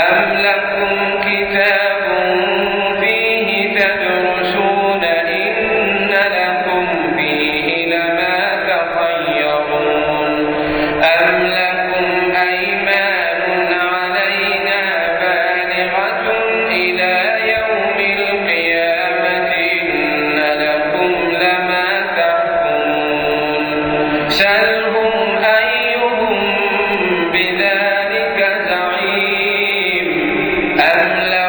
Habla أم